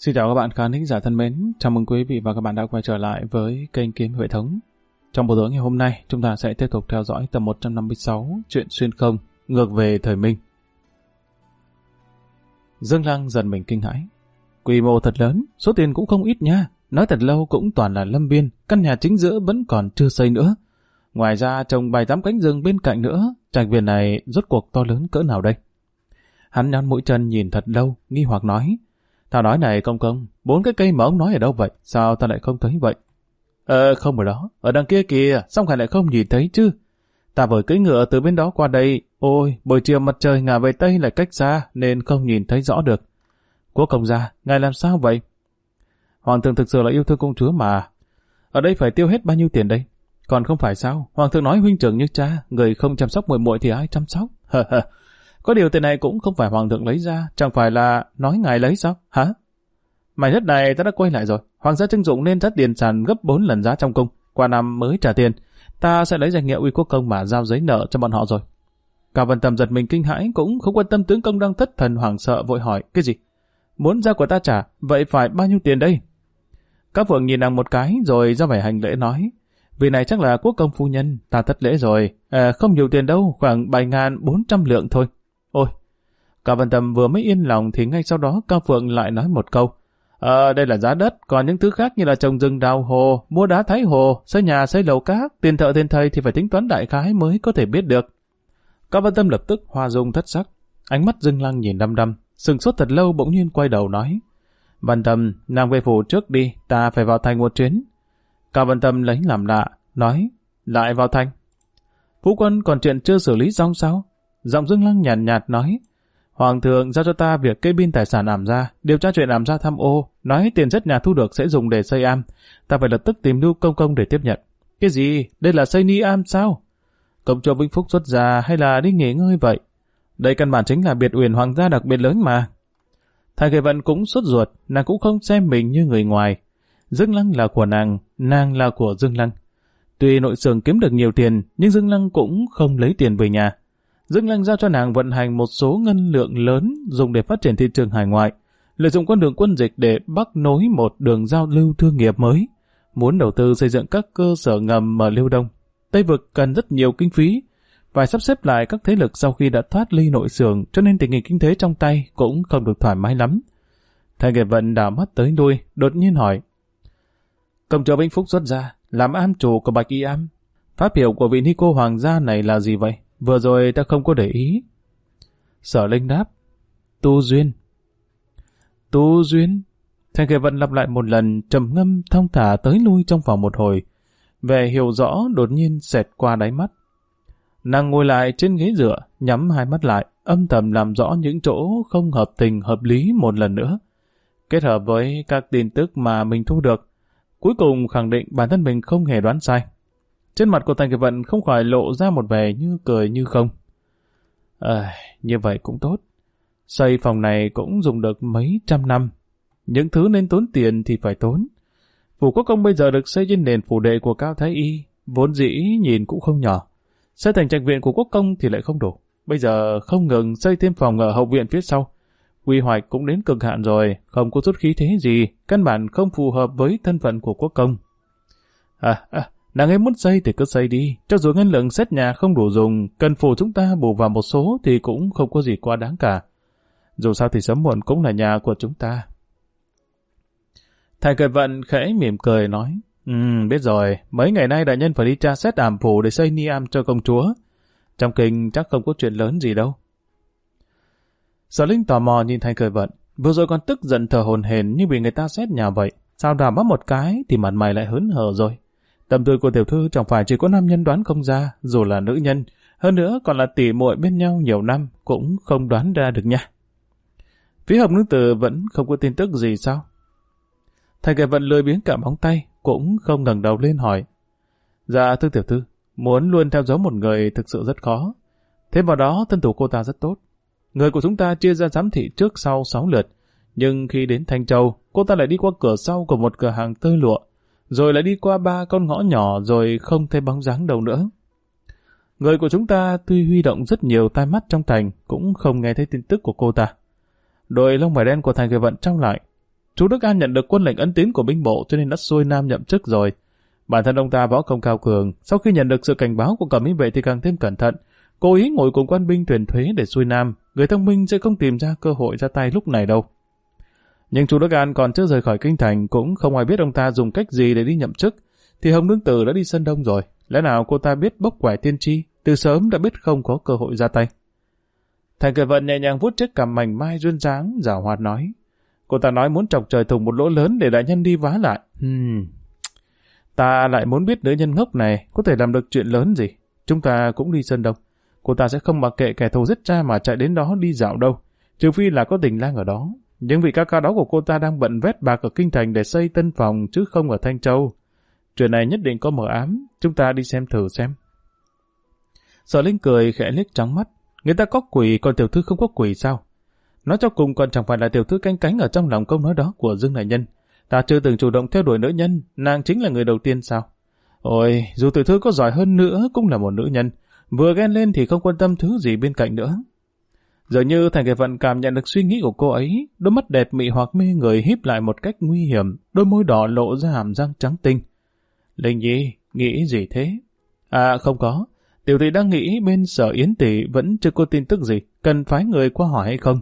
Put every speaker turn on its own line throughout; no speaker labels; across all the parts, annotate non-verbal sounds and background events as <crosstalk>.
Xin chào các bạn khán thính giả thân mến, chào mừng quý vị và các bạn đã quay trở lại với kênh Kiếm Hệ Thống. Trong buổi tối ngày hôm nay, chúng ta sẽ tiếp tục theo dõi tập 156 Chuyện Xuyên Không, ngược về thời Minh. Dương Lăng dần mình kinh hãi. Quy mô thật lớn, số tiền cũng không ít nha. Nói thật lâu cũng toàn là lâm biên, căn nhà chính giữa vẫn còn chưa xây nữa. Ngoài ra trồng bài tám cánh rừng bên cạnh nữa, trạch viện này rốt cuộc to lớn cỡ nào đây? Hắn nhón mũi chân nhìn thật lâu, nghi hoặc nói. Tao nói này công công, bốn cái cây mà ông nói ở đâu vậy? Sao tao lại không thấy vậy? Ờ, không ở đó, ở đằng kia kìa, xong Khải lại không nhìn thấy chứ. Ta vừa cưỡi ngựa từ bên đó qua đây, ôi, buổi chiều mặt trời ngả về Tây lại cách xa, nên không nhìn thấy rõ được. Quốc công gia, ngài làm sao vậy? Hoàng thượng thực sự là yêu thương công chúa mà. Ở đây phải tiêu hết bao nhiêu tiền đây? Còn không phải sao? Hoàng thượng nói huynh trưởng như cha, người không chăm sóc muội muội thì ai chăm sóc? Có điều tiền này cũng không phải hoàng thượng lấy ra, chẳng phải là nói ngài lấy sao? Hả? mày đất này ta đã quay lại rồi. Hoàng gia trưng dụng nên rất tiền sản gấp 4 lần giá trong cung. Qua năm mới trả tiền. Ta sẽ lấy danh nghĩa uy quốc công mà giao giấy nợ cho bọn họ rồi. Cao Văn tầm giật mình kinh hãi cũng không quan tâm tướng công đang thất thần hoảng sợ vội hỏi. Cái gì? Muốn ra của ta trả, vậy phải bao nhiêu tiền đây? Các vượng nhìn nàng một cái rồi ra vẻ hành lễ nói. Vì này chắc là quốc công phu nhân, ta thất lễ rồi. À, không nhiều tiền đâu, khoảng 7.400 lượng thôi. Ôi! Cao Văn Tâm vừa mới yên lòng thì ngay sau đó Cao Phượng lại nói một câu. Ờ, đây là giá đất, còn những thứ khác như là trồng rừng đào hồ, mua đá thái hồ, xây nhà xây lầu cát, tiền thợ tiền thầy thì phải tính toán đại khái mới có thể biết được. Cao Văn Tâm lập tức hoa dung thất sắc, ánh mắt dưng lăng nhìn đăm đăm, sừng sốt thật lâu bỗng nhiên quay đầu nói. Văn Tâm, nàng về phủ trước đi, ta phải vào thành một chuyến. Cao Văn Tâm lấy làm lạ, nói, lại vào thành. Phú quân còn chuyện chưa xử lý xong sao? Giọng Dương Lăng nhàn nhạt, nhạt nói, Hoàng thượng giao cho ta việc kê biên tài sản ảm ra, điều tra chuyện ảm ra tham ô, nói tiền rất nhà thu được sẽ dùng để xây am. Ta phải lập tức tìm lưu công công để tiếp nhận. Cái gì? Đây là xây ni am sao? Công chúa Vĩnh Phúc xuất gia hay là đi nghỉ ngơi vậy? Đây căn bản chính là biệt uyển hoàng gia đặc biệt lớn mà. Thái Kỳ Vận cũng xuất ruột, nàng cũng không xem mình như người ngoài. Dương Lăng là của nàng, nàng là của Dương Lăng. Tuy nội sường kiếm được nhiều tiền, nhưng Dương Lăng cũng không lấy tiền về nhà. Dương Lanh giao cho nàng vận hành một số ngân lượng lớn dùng để phát triển thị trường hải ngoại, lợi dụng con đường quân dịch để bắc nối một đường giao lưu thương nghiệp mới, muốn đầu tư xây dựng các cơ sở ngầm ở Liêu Đông. Tây vực cần rất nhiều kinh phí, phải sắp xếp lại các thế lực sau khi đã thoát ly nội xưởng cho nên tình hình kinh tế trong tay cũng không được thoải mái lắm. Thầy Nghệ Vận đảo mắt tới đuôi, đột nhiên hỏi. Công chúa Vĩnh Phúc xuất ra, làm am chủ của Bạch Y Am. Pháp hiệu của vị Nico Hoàng gia này là gì vậy? Vừa rồi ta không có để ý. Sở Linh đáp. Tu duyên. Tu duyên. Thanh Kỳ Vận lặp lại một lần, trầm ngâm thông thả tới lui trong vòng một hồi. Về hiểu rõ đột nhiên xẹt qua đáy mắt. Nàng ngồi lại trên ghế dựa, nhắm hai mắt lại, âm thầm làm rõ những chỗ không hợp tình hợp lý một lần nữa. Kết hợp với các tin tức mà mình thu được, cuối cùng khẳng định bản thân mình không hề đoán sai. Trên mặt của Thành Kiệt Vận không khỏi lộ ra một vẻ như cười như không. À, như vậy cũng tốt. Xây phòng này cũng dùng được mấy trăm năm. Những thứ nên tốn tiền thì phải tốn. Phủ Quốc Công bây giờ được xây trên nền phủ đệ của Cao Thái Y, vốn dĩ nhìn cũng không nhỏ. Xây thành trạch viện của Quốc Công thì lại không đủ. Bây giờ không ngừng xây thêm phòng ở hậu viện phía sau. Quy hoạch cũng đến cực hạn rồi, không có chút khí thế gì, căn bản không phù hợp với thân phận của Quốc Công. À, à Nàng ấy muốn xây thì cứ xây đi, cho dù ngân lượng xét nhà không đủ dùng, cần phủ chúng ta bù vào một số thì cũng không có gì quá đáng cả. Dù sao thì sớm muộn cũng là nhà của chúng ta. Thầy cười vận khẽ mỉm cười nói, Ừ, biết rồi, mấy ngày nay đại nhân phải đi tra xét ảm phủ để xây ni am cho công chúa. Trong kinh chắc không có chuyện lớn gì đâu. Sở Linh tò mò nhìn Thanh cười vận, vừa rồi còn tức giận thở hồn hển như bị người ta xét nhà vậy. Sao đào bắp một cái thì mặt mày lại hớn hở rồi. Tâm tư của tiểu thư chẳng phải chỉ có nam nhân đoán không ra, dù là nữ nhân, hơn nữa còn là tỷ muội bên nhau nhiều năm, cũng không đoán ra được nha. Phía hợp nữ tử vẫn không có tin tức gì sao? Thầy kẻ vận lười biến cả bóng tay, cũng không ngẩng đầu lên hỏi. Dạ thưa tiểu thư, muốn luôn theo dấu một người thực sự rất khó. Thêm vào đó, thân thủ cô ta rất tốt. Người của chúng ta chia ra giám thị trước sau sáu lượt, nhưng khi đến Thanh Châu, cô ta lại đi qua cửa sau của một cửa hàng tơ lụa, rồi lại đi qua ba con ngõ nhỏ rồi không thấy bóng dáng đâu nữa. Người của chúng ta tuy huy động rất nhiều tai mắt trong thành cũng không nghe thấy tin tức của cô ta. Đội lông mày đen của thành người vận trong lại. chú Đức An nhận được quân lệnh ấn tín của binh bộ cho nên đã xuôi nam nhậm chức rồi. Bản thân ông ta võ công cao cường, sau khi nhận được sự cảnh báo của cẩm y vệ thì càng thêm cẩn thận, cố ý ngồi cùng quan binh thuyền thuế để xuôi nam, người thông minh sẽ không tìm ra cơ hội ra tay lúc này đâu. Nhưng chú Đức An còn chưa rời khỏi kinh thành cũng không ai biết ông ta dùng cách gì để đi nhậm chức, thì Hồng Nương Tử đã đi sân đông rồi, lẽ nào cô ta biết bốc quẻ tiên tri, từ sớm đã biết không có cơ hội ra tay. Thành cười vận nhẹ nhàng vuốt chiếc cằm mảnh mai duyên dáng, giả hoạt nói. Cô ta nói muốn chọc trời thùng một lỗ lớn để đại nhân đi vá lại. Hmm. Ta lại muốn biết nữ nhân ngốc này có thể làm được chuyện lớn gì. Chúng ta cũng đi sân đông. Cô ta sẽ không mặc kệ kẻ thù giết cha mà chạy đến đó đi dạo đâu. Trừ phi là có tình lang ở đó. Nhưng vị ca ca đó của cô ta đang bận vét bạc ở Kinh Thành để xây tân phòng chứ không ở Thanh Châu. Chuyện này nhất định có mở ám. Chúng ta đi xem thử xem. Sở Linh cười khẽ liếc trắng mắt. Người ta có quỷ còn tiểu thư không có quỷ sao? Nói cho cùng còn chẳng phải là tiểu thư canh cánh ở trong lòng câu nói đó của Dương Đại Nhân. Ta chưa từng chủ động theo đuổi nữ nhân, nàng chính là người đầu tiên sao? Ôi, dù tiểu thư có giỏi hơn nữa cũng là một nữ nhân. Vừa ghen lên thì không quan tâm thứ gì bên cạnh nữa. Giờ như thành kẻ vận cảm nhận được suy nghĩ của cô ấy, đôi mắt đẹp mị hoặc mê người híp lại một cách nguy hiểm, đôi môi đỏ lộ ra hàm răng trắng tinh. Linh Nhi, nghĩ gì thế? À không có, tiểu thị đang nghĩ bên sở yến tỷ vẫn chưa có tin tức gì, cần phái người qua hỏi hay không?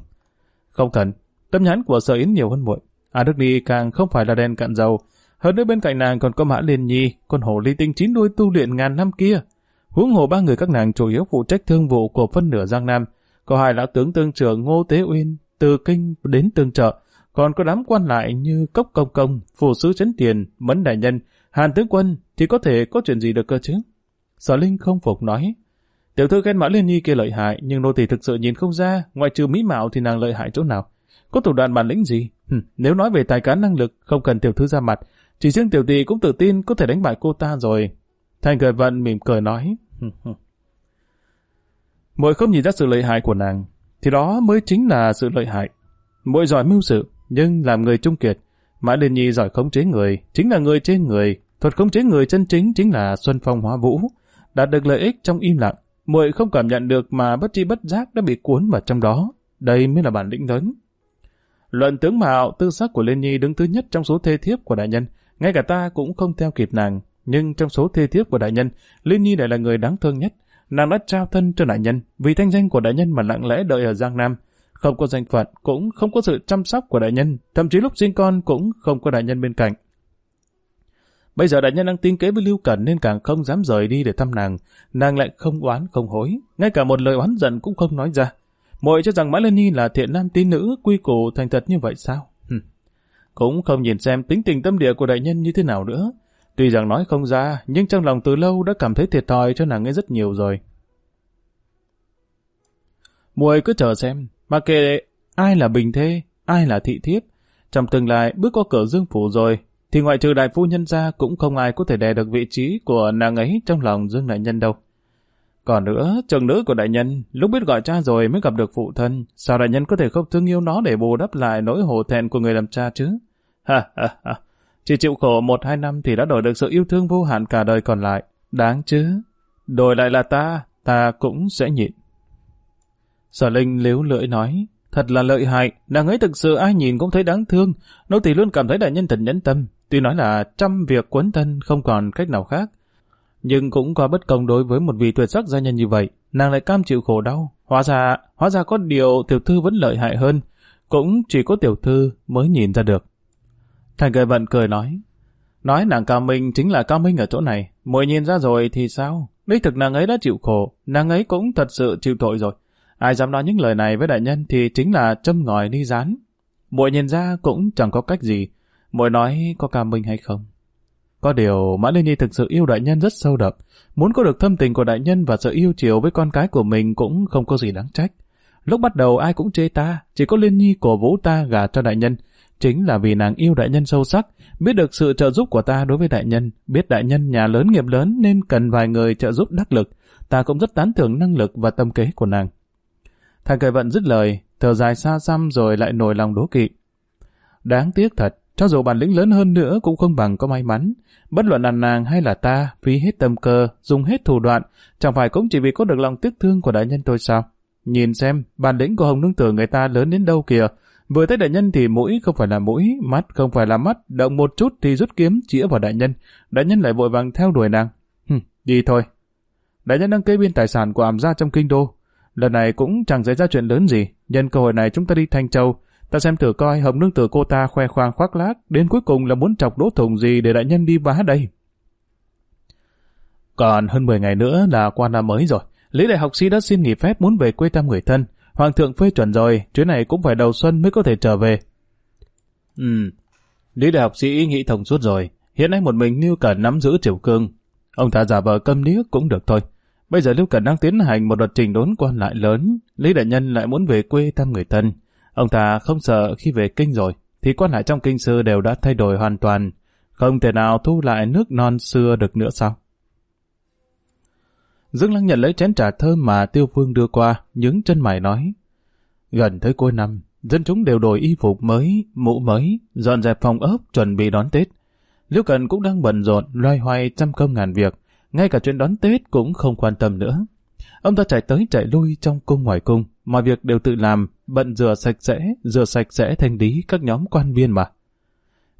Không cần, tâm nhãn của sở yến nhiều hơn muội. À Đức Ni càng không phải là đèn cạn dầu, hơn nữa bên cạnh nàng còn có Mã Liên Nhi, con hổ ly tinh chín đuôi tu luyện ngàn năm kia. Huống hồ ba người các nàng chủ yếu phụ trách thương vụ của phân nửa Giang Nam, có hai lão tướng tương trưởng Ngô Tế Uyên, từ kinh đến tương trợ, còn có đám quan lại như Cốc Công Công, Phủ Sứ Trấn Tiền, Mẫn Đại Nhân, Hàn Tướng Quân thì có thể có chuyện gì được cơ chứ? Sở Linh không phục nói, tiểu thư khen Mã Liên Nhi kia lợi hại, nhưng nô tỳ thực sự nhìn không ra, ngoại trừ mỹ mạo thì nàng lợi hại chỗ nào. Có thủ đoạn bản lĩnh gì? Hừm, nếu nói về tài cán năng lực, không cần tiểu thư ra mặt, chỉ riêng tiểu tỷ cũng tự tin có thể đánh bại cô ta rồi. Thành cười vận mỉm cười nói, Mội không nhìn ra sự lợi hại của nàng, thì đó mới chính là sự lợi hại. Mội giỏi mưu sự, nhưng làm người trung kiệt. Mã Liên Nhi giỏi khống chế người, chính là người trên người. Thuật khống chế người chân chính chính là Xuân Phong Hóa Vũ. Đạt được lợi ích trong im lặng, muội không cảm nhận được mà bất chi bất giác đã bị cuốn vào trong đó. Đây mới là bản lĩnh lớn. Luận tướng mạo, tư sắc của Liên Nhi đứng thứ nhất trong số thê thiếp của đại nhân. Ngay cả ta cũng không theo kịp nàng. Nhưng trong số thê thiếp của đại nhân, Liên Nhi lại là người đáng thương nhất nàng đã trao thân cho đại nhân, vì thanh danh của đại nhân mà lặng lẽ đợi ở Giang Nam. Không có danh phận, cũng không có sự chăm sóc của đại nhân, thậm chí lúc sinh con cũng không có đại nhân bên cạnh. Bây giờ đại nhân đang tin kế với Lưu Cẩn nên càng không dám rời đi để thăm nàng. Nàng lại không oán không hối, ngay cả một lời oán giận cũng không nói ra. mọi cho rằng Mã Lân Nhi là thiện nam tín nữ quy củ thành thật như vậy sao? Hừm. Cũng không nhìn xem tính tình tâm địa của đại nhân như thế nào nữa. Tuy rằng nói không ra, nhưng trong lòng từ lâu đã cảm thấy thiệt thòi cho nàng ấy rất nhiều rồi. Muội cứ chờ xem, mà kệ ai là bình thê, ai là thị thiếp. Trong tương lai bước qua cửa dương phủ rồi, thì ngoại trừ đại phu nhân ra cũng không ai có thể đè được vị trí của nàng ấy trong lòng dương đại nhân đâu. Còn nữa, chồng nữ của đại nhân, lúc biết gọi cha rồi mới gặp được phụ thân, sao đại nhân có thể không thương yêu nó để bù đắp lại nỗi hổ thẹn của người làm cha chứ? Ha ha ha, chỉ chịu khổ một hai năm thì đã đổi được sự yêu thương vô hạn cả đời còn lại. Đáng chứ. Đổi lại là ta, ta cũng sẽ nhịn. Sở Linh liếu lưỡi nói, thật là lợi hại, nàng ấy thực sự ai nhìn cũng thấy đáng thương, nô tỳ luôn cảm thấy đại nhân thật nhẫn tâm, tuy nói là trăm việc quấn thân không còn cách nào khác. Nhưng cũng có bất công đối với một vị tuyệt sắc gia nhân như vậy, nàng lại cam chịu khổ đau. Hóa ra, hóa ra có điều tiểu thư vẫn lợi hại hơn, cũng chỉ có tiểu thư mới nhìn ra được. Thành cười vận cười nói. Nói nàng cao minh chính là cao minh ở chỗ này. Mùi nhìn ra rồi thì sao? Đích thực nàng ấy đã chịu khổ. Nàng ấy cũng thật sự chịu tội rồi. Ai dám nói những lời này với đại nhân thì chính là châm ngòi đi rán. Mùi nhìn ra cũng chẳng có cách gì. Mùi nói có cao minh hay không. Có điều Mã Liên Nhi thực sự yêu đại nhân rất sâu đậm. Muốn có được thâm tình của đại nhân và sự yêu chiều với con cái của mình cũng không có gì đáng trách. Lúc bắt đầu ai cũng chê ta, chỉ có Liên Nhi cổ vũ ta gả cho đại nhân, chính là vì nàng yêu đại nhân sâu sắc, biết được sự trợ giúp của ta đối với đại nhân, biết đại nhân nhà lớn nghiệp lớn nên cần vài người trợ giúp đắc lực, ta cũng rất tán thưởng năng lực và tâm kế của nàng. Thằng cười vận dứt lời, thở dài xa xăm rồi lại nổi lòng đố kỵ. Đáng tiếc thật, cho dù bản lĩnh lớn hơn nữa cũng không bằng có may mắn. Bất luận là nàng hay là ta, phí hết tâm cơ, dùng hết thủ đoạn, chẳng phải cũng chỉ vì có được lòng tiếc thương của đại nhân tôi sao? Nhìn xem, bản lĩnh của Hồng Nương Tử người ta lớn đến đâu kìa, Vừa thấy đại nhân thì mũi không phải là mũi, mắt không phải là mắt, động một chút thì rút kiếm chĩa vào đại nhân. Đại nhân lại vội vàng theo đuổi nàng. Hừm, đi thôi. Đại nhân đang kê biên tài sản của ảm gia trong kinh đô. Lần này cũng chẳng xảy ra chuyện lớn gì. Nhân cơ hội này chúng ta đi Thanh Châu. Ta xem thử coi hồng nương tử cô ta khoe khoang khoác lác. Đến cuối cùng là muốn chọc đỗ thùng gì để đại nhân đi vá đây. Còn hơn 10 ngày nữa là qua năm mới rồi. Lý đại học sĩ đã xin nghỉ phép muốn về quê thăm người thân. Hoàng thượng phê chuẩn rồi, chuyến này cũng phải đầu xuân mới có thể trở về. Ừ, Lý đại học sĩ nghĩ thông suốt rồi. Hiện nay một mình Lưu Cẩn nắm giữ triều cương. Ông ta giả vờ câm điếc cũng được thôi. Bây giờ Lưu Cẩn đang tiến hành một đợt trình đốn quan lại lớn. Lý đại nhân lại muốn về quê thăm người thân. Ông ta không sợ khi về kinh rồi, thì quan lại trong kinh sư đều đã thay đổi hoàn toàn. Không thể nào thu lại nước non xưa được nữa sao? Dương Lăng nhận lấy chén trà thơm mà Tiêu Phương đưa qua, những chân mày nói. Gần tới cuối năm, dân chúng đều đổi y phục mới, mũ mới, dọn dẹp phòng ốc, chuẩn bị đón Tết. Liễu Cần cũng đang bận rộn, loay hoay trăm công ngàn việc, ngay cả chuyện đón Tết cũng không quan tâm nữa. Ông ta chạy tới chạy lui trong cung ngoài cung, mọi việc đều tự làm, bận rửa sạch sẽ, rửa sạch sẽ thanh lý các nhóm quan viên mà.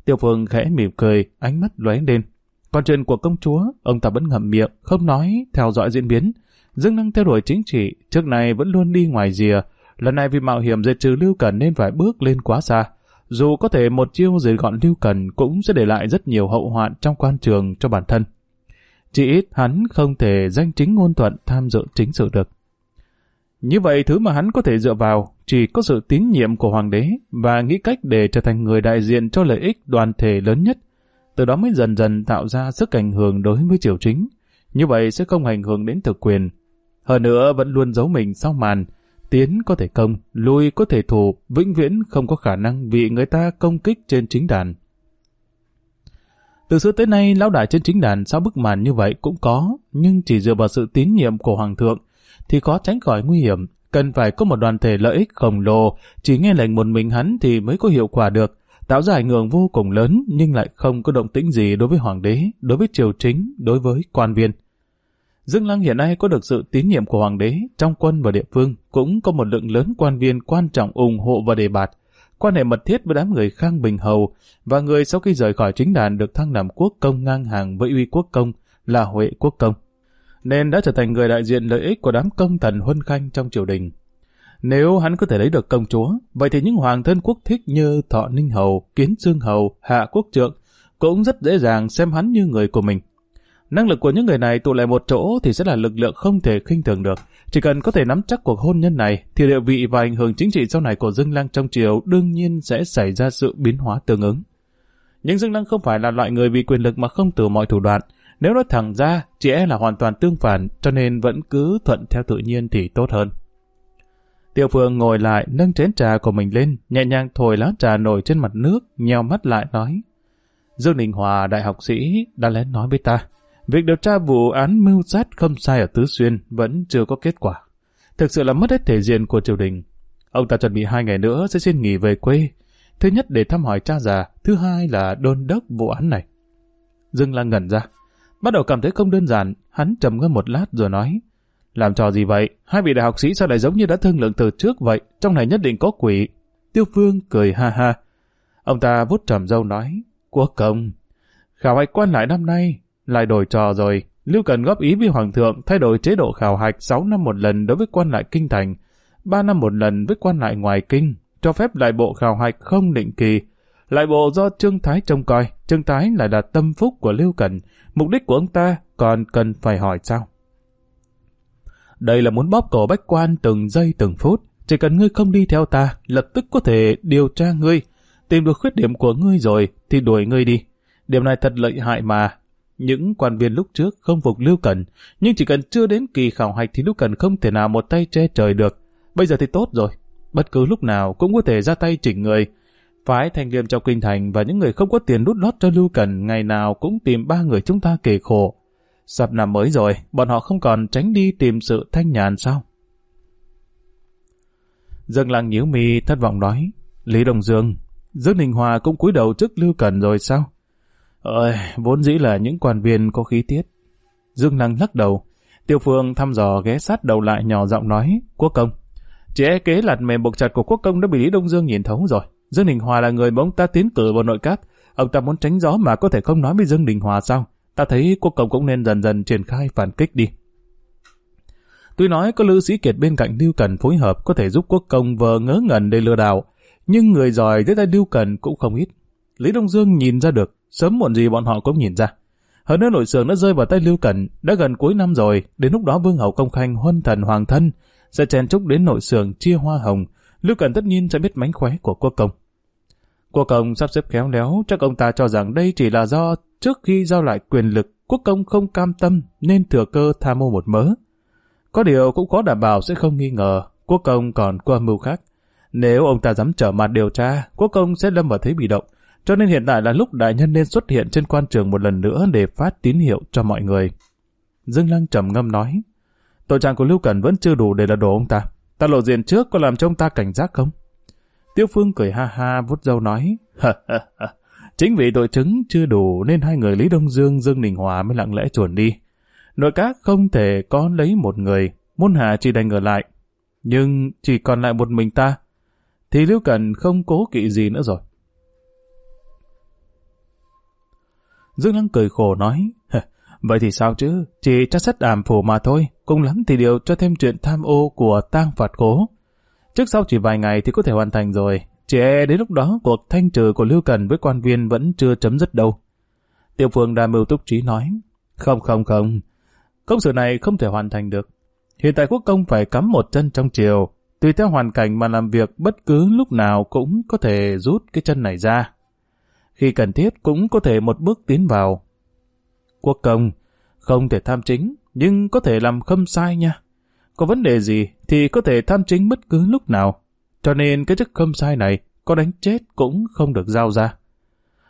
Tiêu Phương khẽ mỉm cười, ánh mắt lóe lên, còn chuyện của công chúa, ông ta vẫn ngậm miệng, không nói, theo dõi diễn biến. Dương Năng theo đuổi chính trị, trước này vẫn luôn đi ngoài rìa. Lần này vì mạo hiểm diệt trừ Lưu Cần nên phải bước lên quá xa. Dù có thể một chiêu diệt gọn Lưu Cần cũng sẽ để lại rất nhiều hậu hoạn trong quan trường cho bản thân. Chỉ ít hắn không thể danh chính ngôn thuận tham dự chính sự được. Như vậy thứ mà hắn có thể dựa vào chỉ có sự tín nhiệm của hoàng đế và nghĩ cách để trở thành người đại diện cho lợi ích đoàn thể lớn nhất từ đó mới dần dần tạo ra sức ảnh hưởng đối với triều chính. Như vậy sẽ không ảnh hưởng đến thực quyền. Hơn nữa vẫn luôn giấu mình sau màn, tiến có thể công, lui có thể thủ, vĩnh viễn không có khả năng bị người ta công kích trên chính đàn. Từ xưa tới nay, lão đại trên chính đàn sau bức màn như vậy cũng có, nhưng chỉ dựa vào sự tín nhiệm của Hoàng thượng, thì có tránh khỏi nguy hiểm, cần phải có một đoàn thể lợi ích khổng lồ, chỉ nghe lệnh một mình hắn thì mới có hiệu quả được, tạo ra ảnh hưởng vô cùng lớn nhưng lại không có động tĩnh gì đối với hoàng đế, đối với triều chính, đối với quan viên. Dương Lăng hiện nay có được sự tín nhiệm của hoàng đế trong quân và địa phương, cũng có một lượng lớn quan viên quan trọng ủng hộ và đề bạt, quan hệ mật thiết với đám người Khang Bình Hầu và người sau khi rời khỏi chính đàn được thăng làm quốc công ngang hàng với uy quốc công là Huệ quốc công, nên đã trở thành người đại diện lợi ích của đám công thần huân khanh trong triều đình. Nếu hắn có thể lấy được công chúa, vậy thì những hoàng thân quốc thích như Thọ Ninh Hầu, Kiến Dương Hầu, Hạ Quốc Trượng cũng rất dễ dàng xem hắn như người của mình. Năng lực của những người này tụ lại một chỗ thì sẽ là lực lượng không thể khinh thường được. Chỉ cần có thể nắm chắc cuộc hôn nhân này, thì địa vị và ảnh hưởng chính trị sau này của Dương Lăng trong triều đương nhiên sẽ xảy ra sự biến hóa tương ứng. Nhưng Dương Lăng không phải là loại người vì quyền lực mà không từ mọi thủ đoạn. Nếu nói thẳng ra, chỉ e là hoàn toàn tương phản, cho nên vẫn cứ thuận theo tự nhiên thì tốt hơn. Tiêu Phương ngồi lại, nâng chén trà của mình lên, nhẹ nhàng thổi lá trà nổi trên mặt nước, nheo mắt lại nói. Dương Đình Hòa, đại học sĩ, đã lén nói với ta, việc điều tra vụ án mưu sát không sai ở Tứ Xuyên vẫn chưa có kết quả. Thực sự là mất hết thể diện của triều đình. Ông ta chuẩn bị hai ngày nữa sẽ xin nghỉ về quê. Thứ nhất để thăm hỏi cha già, thứ hai là đôn đốc vụ án này. Dương Lan ngẩn ra. Bắt đầu cảm thấy không đơn giản, hắn trầm ngâm một lát rồi nói. Làm trò gì vậy? Hai vị đại học sĩ sao lại giống như đã thương lượng từ trước vậy? Trong này nhất định có quỷ. Tiêu Phương cười ha ha. Ông ta vút trầm dâu nói, Quốc công, khảo hạch quan lại năm nay, lại đổi trò rồi. Lưu Cần góp ý với Hoàng thượng thay đổi chế độ khảo hạch 6 năm một lần đối với quan lại kinh thành, 3 năm một lần với quan lại ngoài kinh, cho phép lại bộ khảo hạch không định kỳ. Lại bộ do Trương Thái trông coi, Trương Thái lại là tâm phúc của Lưu Cần, mục đích của ông ta còn cần phải hỏi sao? Đây là muốn bóp cổ bách quan từng giây từng phút. Chỉ cần ngươi không đi theo ta, lập tức có thể điều tra ngươi. Tìm được khuyết điểm của ngươi rồi, thì đuổi ngươi đi. Điểm này thật lợi hại mà. Những quan viên lúc trước không phục Lưu Cần, nhưng chỉ cần chưa đến kỳ khảo hạch thì Lưu Cần không thể nào một tay che trời được. Bây giờ thì tốt rồi. Bất cứ lúc nào cũng có thể ra tay chỉnh người. Phái thanh liêm trong kinh thành và những người không có tiền đút lót cho Lưu Cần ngày nào cũng tìm ba người chúng ta kề khổ. Sắp năm mới rồi, bọn họ không còn tránh đi tìm sự thanh nhàn sao? Dương Lăng nhíu mi thất vọng nói, Lý Đồng Dương, Dương Đình Hòa cũng cúi đầu trước Lưu Cần rồi sao? Ơi, vốn dĩ là những quan viên có khí tiết. Dương Lăng lắc đầu, Tiêu Phương thăm dò ghé sát đầu lại nhỏ giọng nói, Quốc công, Chỉ e kế lạt mềm buộc chặt của quốc công đã bị Lý Đông Dương nhìn thấu rồi. Dương Đình Hòa là người mà ông ta tiến cử vào nội các. Ông ta muốn tránh gió mà có thể không nói với Dương Đình Hòa sao? Ta thấy quốc công cũng nên dần dần triển khai phản kích đi. Tuy nói có Lư Sĩ Kiệt bên cạnh Lưu Cần phối hợp có thể giúp quốc công vờ ngớ ngẩn để lừa đảo, nhưng người giỏi dưới tay Lưu Cần cũng không ít. Lý Đông Dương nhìn ra được, sớm muộn gì bọn họ cũng nhìn ra. Hơn nữa nội sưởng đã rơi vào tay Lưu Cần, đã gần cuối năm rồi, đến lúc đó Vương Hậu Công Khanh huân thần hoàng thân, sẽ chen chúc đến nội sưởng chia hoa hồng, Lưu Cần tất nhiên sẽ biết mánh khóe của quốc công. Quốc công sắp xếp khéo léo, chắc ông ta cho rằng đây chỉ là do trước khi giao lại quyền lực, quốc công không cam tâm nên thừa cơ tham mô một mớ. Có điều cũng có đảm bảo sẽ không nghi ngờ, quốc công còn qua mưu khác. Nếu ông ta dám trở mặt điều tra, quốc công sẽ lâm vào thế bị động, cho nên hiện tại là lúc đại nhân nên xuất hiện trên quan trường một lần nữa để phát tín hiệu cho mọi người. Dương Lăng trầm ngâm nói, tội trạng của Lưu Cần vẫn chưa đủ để là đổ ông ta. Ta lộ diện trước có làm cho ông ta cảnh giác không? Tiêu Phương cười ha ha vút dâu nói, <laughs> chính vì tội chứng chưa đủ nên hai người Lý Đông Dương, Dương Đình Hòa mới lặng lẽ chuồn đi. Nội các không thể có lấy một người, môn hạ chỉ đành ở lại. Nhưng chỉ còn lại một mình ta, thì Lưu Cần không cố kỵ gì nữa rồi. Dương Lăng cười khổ nói, vậy thì sao chứ, chỉ chắc xét ảm phủ mà thôi, cùng lắm thì điều cho thêm chuyện tham ô của tang phạt cố. Trước sau chỉ vài ngày thì có thể hoàn thành rồi, chỉ e đến lúc đó cuộc thanh trừ của Lưu Cần với quan viên vẫn chưa chấm dứt đâu. Tiêu Phương đa mưu túc trí nói, không không không, công sự này không thể hoàn thành được. Hiện tại quốc công phải cắm một chân trong chiều, tùy theo hoàn cảnh mà làm việc bất cứ lúc nào cũng có thể rút cái chân này ra. Khi cần thiết cũng có thể một bước tiến vào. Quốc công, không thể tham chính, nhưng có thể làm khâm sai nha. Có vấn đề gì thì có thể tham chính bất cứ lúc nào. Cho nên cái chức khâm sai này có đánh chết cũng không được giao ra.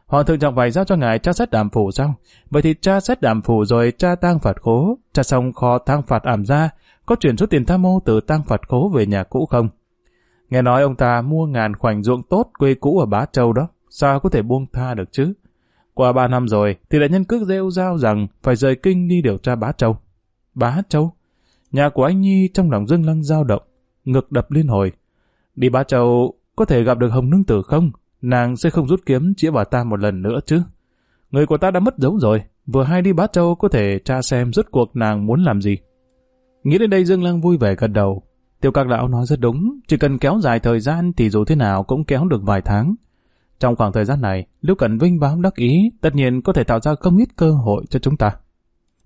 Hoàng thượng trọng phải giao cho ngài tra xét đàm phủ xong. Vậy thì tra xét đàm phủ rồi tra tang phạt khố, tra xong kho tang phạt ảm ra, có chuyển số tiền tham mô từ tang phạt khố về nhà cũ không? Nghe nói ông ta mua ngàn khoảnh ruộng tốt quê cũ ở Bá Châu đó, sao có thể buông tha được chứ? Qua ba năm rồi, thì đại nhân cứ rêu rao rằng phải rời kinh đi điều tra Bá Châu. Bá Châu? Nhà của anh Nhi trong lòng dương lăng dao động, ngực đập liên hồi. Đi Ba Châu có thể gặp được Hồng Nương Tử không? Nàng sẽ không rút kiếm chĩa vào ta một lần nữa chứ. Người của ta đã mất dấu rồi, vừa hay đi Bá Châu có thể tra xem rốt cuộc nàng muốn làm gì. Nghĩ đến đây Dương Lăng vui vẻ gật đầu. Tiêu các lão nói rất đúng, chỉ cần kéo dài thời gian thì dù thế nào cũng kéo được vài tháng. Trong khoảng thời gian này, Lưu Cẩn Vinh báo đắc ý, tất nhiên có thể tạo ra không ít cơ hội cho chúng ta.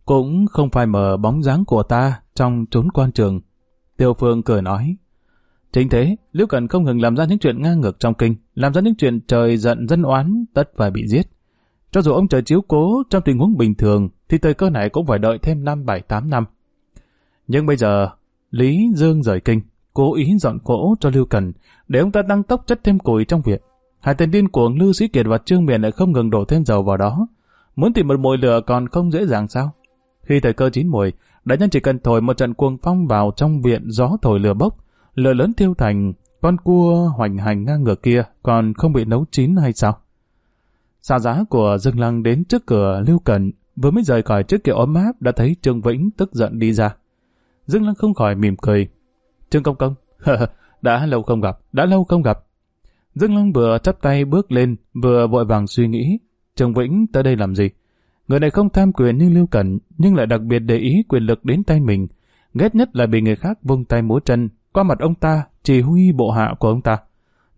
Cũng không phải mở bóng dáng của ta trong trốn quan trường. Tiêu Phương cười nói, Chính thế, Lưu cần không ngừng làm ra những chuyện ngang ngược trong kinh, làm ra những chuyện trời giận dân oán, tất phải bị giết. Cho dù ông trời chiếu cố trong tình huống bình thường, thì thời cơ này cũng phải đợi thêm năm bảy tám năm. Nhưng bây giờ, Lý Dương rời kinh, cố ý dọn cỗ cho Lưu Cần, để ông ta tăng tốc chất thêm củi trong viện. Hai tên điên cuồng Lưu Sĩ Kiệt và Trương Miền lại không ngừng đổ thêm dầu vào đó. Muốn tìm một mồi lửa còn không dễ dàng sao? Khi thời cơ chín mùi, đại nhân chỉ cần thổi một trận cuồng phong vào trong viện gió thổi lửa bốc, lửa lớn tiêu thành, con cua hoành hành ngang ngược kia còn không bị nấu chín hay sao? Xa giá của Dương Lăng đến trước cửa Lưu Cần, vừa mới rời khỏi trước kia ấm áp đã thấy Trương Vĩnh tức giận đi ra. Dương Lăng không khỏi mỉm cười. Trương Công Công, <laughs> đã lâu không gặp, đã lâu không gặp. Dương Lăng vừa chắp tay bước lên, vừa vội vàng suy nghĩ. Trương Vĩnh tới đây làm gì? Người này không tham quyền như Lưu Cẩn, nhưng lại đặc biệt để ý quyền lực đến tay mình. Ghét nhất là bị người khác vung tay múa chân, qua mặt ông ta, chỉ huy bộ hạ của ông ta.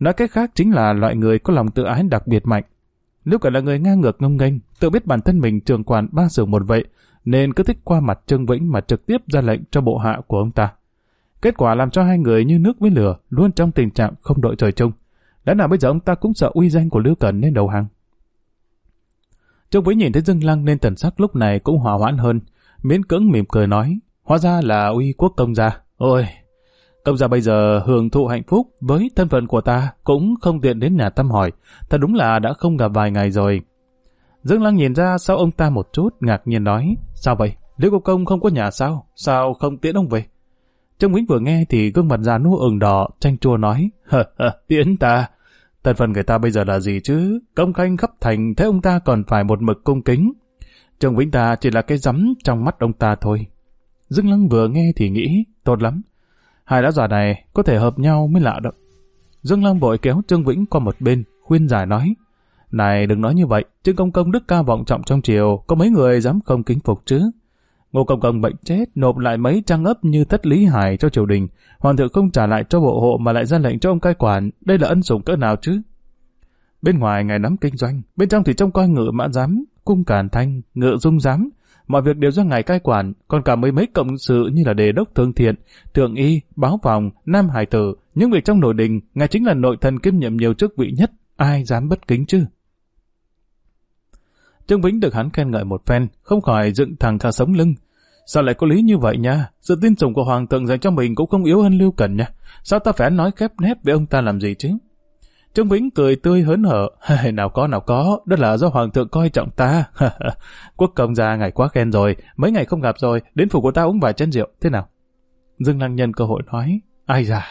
Nói cách khác chính là loại người có lòng tự ái đặc biệt mạnh. Lưu Cẩn là người ngang ngược ngông nghênh, tự biết bản thân mình trường quản ba sưởng một vậy, nên cứ thích qua mặt Trương Vĩnh mà trực tiếp ra lệnh cho bộ hạ của ông ta. Kết quả làm cho hai người như nước với lửa, luôn trong tình trạng không đội trời chung. Đã nào bây giờ ông ta cũng sợ uy danh của Lưu Cẩn nên đầu hàng. Trương Quý nhìn thấy Dương Lăng nên tần sắc lúc này cũng hòa hoãn hơn, miễn cưỡng mỉm cười nói, hóa ra là uy quốc công gia. Ôi, công gia bây giờ hưởng thụ hạnh phúc với thân phận của ta cũng không tiện đến nhà thăm hỏi, thật đúng là đã không gặp vài ngày rồi. Dương Lăng nhìn ra sau ông ta một chút, ngạc nhiên nói, sao vậy? Liễu Quốc Công không có nhà sao? Sao không tiễn ông về? Trương Quý vừa nghe thì gương mặt già nua ửng đỏ, tranh chua nói, hờ hờ, tiễn ta. Thân phận người ta bây giờ là gì chứ? Công khanh khắp thành, thế ông ta còn phải một mực cung kính. Trương Vĩnh ta chỉ là cái rắm trong mắt ông ta thôi. Dương Lăng vừa nghe thì nghĩ, tốt lắm. Hai lão già này có thể hợp nhau mới lạ đó. Dương Lăng vội kéo Trương Vĩnh qua một bên, khuyên giải nói. Này đừng nói như vậy, chứ Công Công đức ca vọng trọng trong triều, có mấy người dám không kính phục chứ. Ngô Công Công bệnh chết, nộp lại mấy trang ấp như thất lý hải cho triều đình. Hoàng thượng không trả lại cho bộ hộ mà lại ra lệnh cho ông cai quản, đây là ân sủng cỡ nào chứ? Bên ngoài ngài nắm kinh doanh, bên trong thì trông coi ngựa mã giám, cung càn thanh, ngựa dung giám. Mọi việc đều do ngài cai quản, còn cả mấy mấy cộng sự như là đề đốc thương thiện, thượng y, báo phòng, nam hải tử. Những việc trong nội đình, ngài chính là nội thần kiêm nhiệm nhiều chức vị nhất, ai dám bất kính chứ? Trương Vĩnh được hắn khen ngợi một phen, không khỏi dựng thẳng cả sống lưng. Sao lại có lý như vậy nha? Sự tin sủng của Hoàng thượng dành cho mình cũng không yếu hơn Lưu Cần nha. Sao ta phải nói khép nép với ông ta làm gì chứ? Trương Vĩnh cười tươi hớn hở. <laughs> nào có nào có, đó là do Hoàng thượng coi trọng ta. <laughs> Quốc công gia ngày quá khen rồi, mấy ngày không gặp rồi, đến phủ của ta uống vài chén rượu, thế nào? Dương Lăng nhân cơ hội nói, ai da,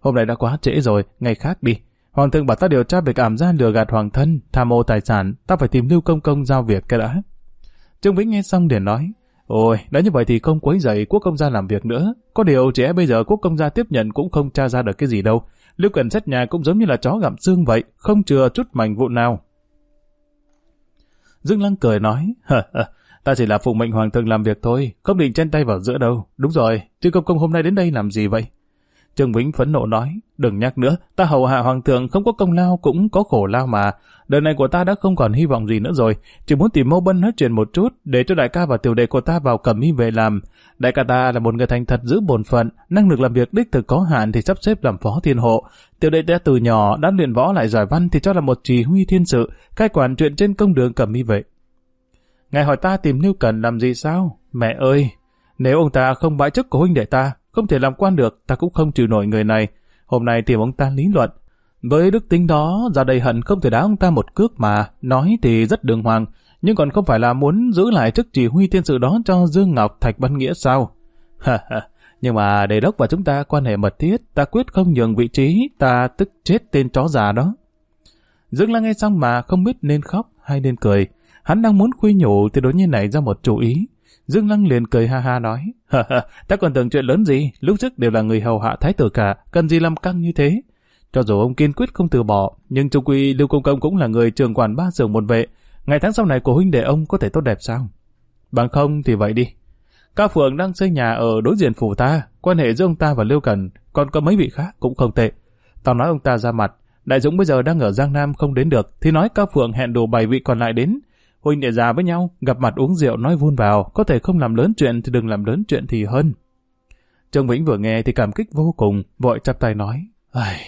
hôm nay đã quá trễ rồi, ngày khác đi. Hoàng thượng bảo ta điều tra về cảm gia lừa gạt hoàng thân, tham ô tài sản, ta phải tìm Lưu Công Công giao việc cái đã. Trương Vĩnh nghe xong liền nói, ôi, đã như vậy thì không quấy rầy quốc công gia làm việc nữa. Có điều trẻ bây giờ quốc công gia tiếp nhận cũng không tra ra được cái gì đâu. Lưu Cần xét nhà cũng giống như là chó gặm xương vậy, không chừa chút mảnh vụ nào. Dương Lăng cười nói, ta chỉ là phụ mệnh hoàng thượng làm việc thôi, không định chen tay vào giữa đâu. Đúng rồi, chứ công công hôm nay đến đây làm gì vậy? Trương Vĩnh phẫn nộ nói, đừng nhắc nữa, ta hầu hạ hoàng thượng không có công lao cũng có khổ lao mà. Đời này của ta đã không còn hy vọng gì nữa rồi, chỉ muốn tìm mâu bân nói chuyện một chút để cho đại ca và tiểu đệ của ta vào cầm y về làm. Đại ca ta là một người thành thật giữ bổn phận, năng lực làm việc đích thực có hạn thì sắp xếp làm phó thiên hộ. Tiểu đệ ta từ nhỏ đã luyện võ lại giỏi văn thì cho là một chỉ huy thiên sự, cai quản chuyện trên công đường cầm y vệ. Ngài hỏi ta tìm Lưu Cần làm gì sao? Mẹ ơi, nếu ông ta không bãi chức của huynh đệ ta, không thể làm quan được, ta cũng không chịu nổi người này. Hôm nay tìm ông ta lý luận. Với đức tính đó, ra đây hận không thể đá ông ta một cước mà, nói thì rất đường hoàng, nhưng còn không phải là muốn giữ lại chức chỉ huy thiên sự đó cho Dương Ngọc Thạch Văn Nghĩa sao? <laughs> nhưng mà đề đốc và chúng ta quan hệ mật thiết, ta quyết không nhường vị trí, ta tức chết tên chó già đó. Dương Lan nghe xong mà không biết nên khóc hay nên cười. Hắn đang muốn khuy nhủ thì đối nhiên này ra một chủ ý. Dương Lăng liền cười ha ha nói, ta còn tưởng chuyện lớn gì, lúc trước đều là người hầu hạ thái tử cả, cần gì làm căng như thế. Cho dù ông kiên quyết không từ bỏ, nhưng trung quy Lưu Công Công cũng là người trường quản ba giường một vệ, ngày tháng sau này của huynh đệ ông có thể tốt đẹp sao? Bằng không thì vậy đi. Ca Phượng đang xây nhà ở đối diện phủ ta, quan hệ giữa ông ta và Lưu Cần, còn có mấy vị khác cũng không tệ. Tao nói ông ta ra mặt, Đại Dũng bây giờ đang ở Giang Nam không đến được, thì nói Ca Phượng hẹn đủ bảy vị còn lại đến, huynh đệ già với nhau, gặp mặt uống rượu nói vun vào, có thể không làm lớn chuyện thì đừng làm lớn chuyện thì hơn. Trương Vĩnh vừa nghe thì cảm kích vô cùng, vội chắp tay nói, Ai...